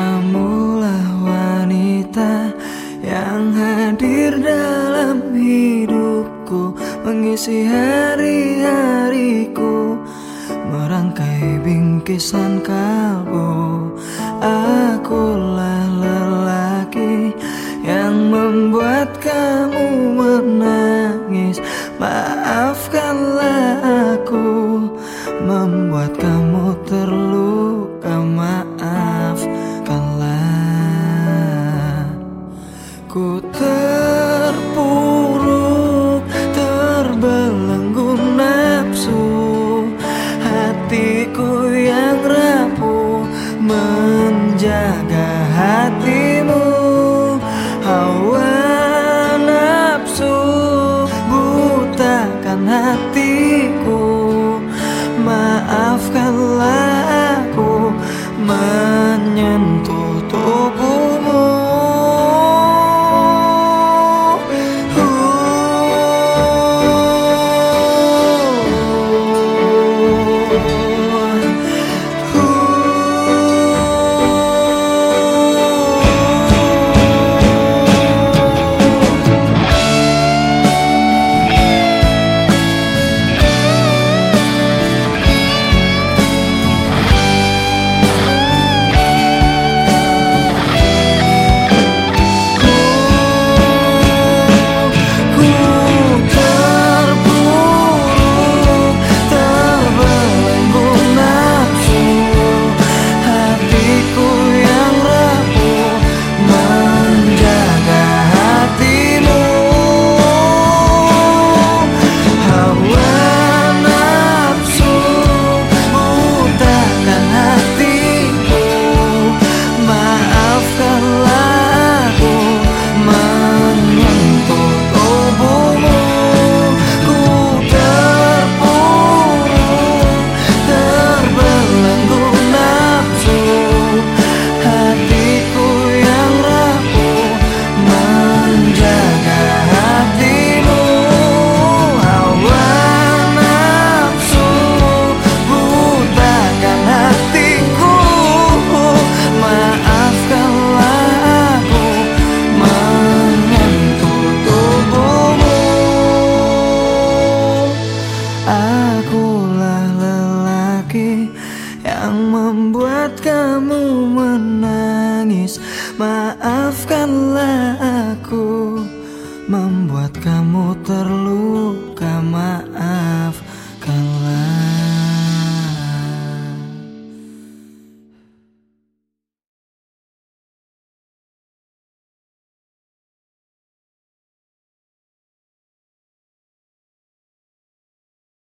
Kamulah wanita yang hadir dalam hidupku Mengisi hari-hariku Merangkai bingkisan kalbu. Akulah lelaki yang membuat kamu menangis. Maaf yang membuat kamu menangis. Maafkanlah aku membuat kamu terluka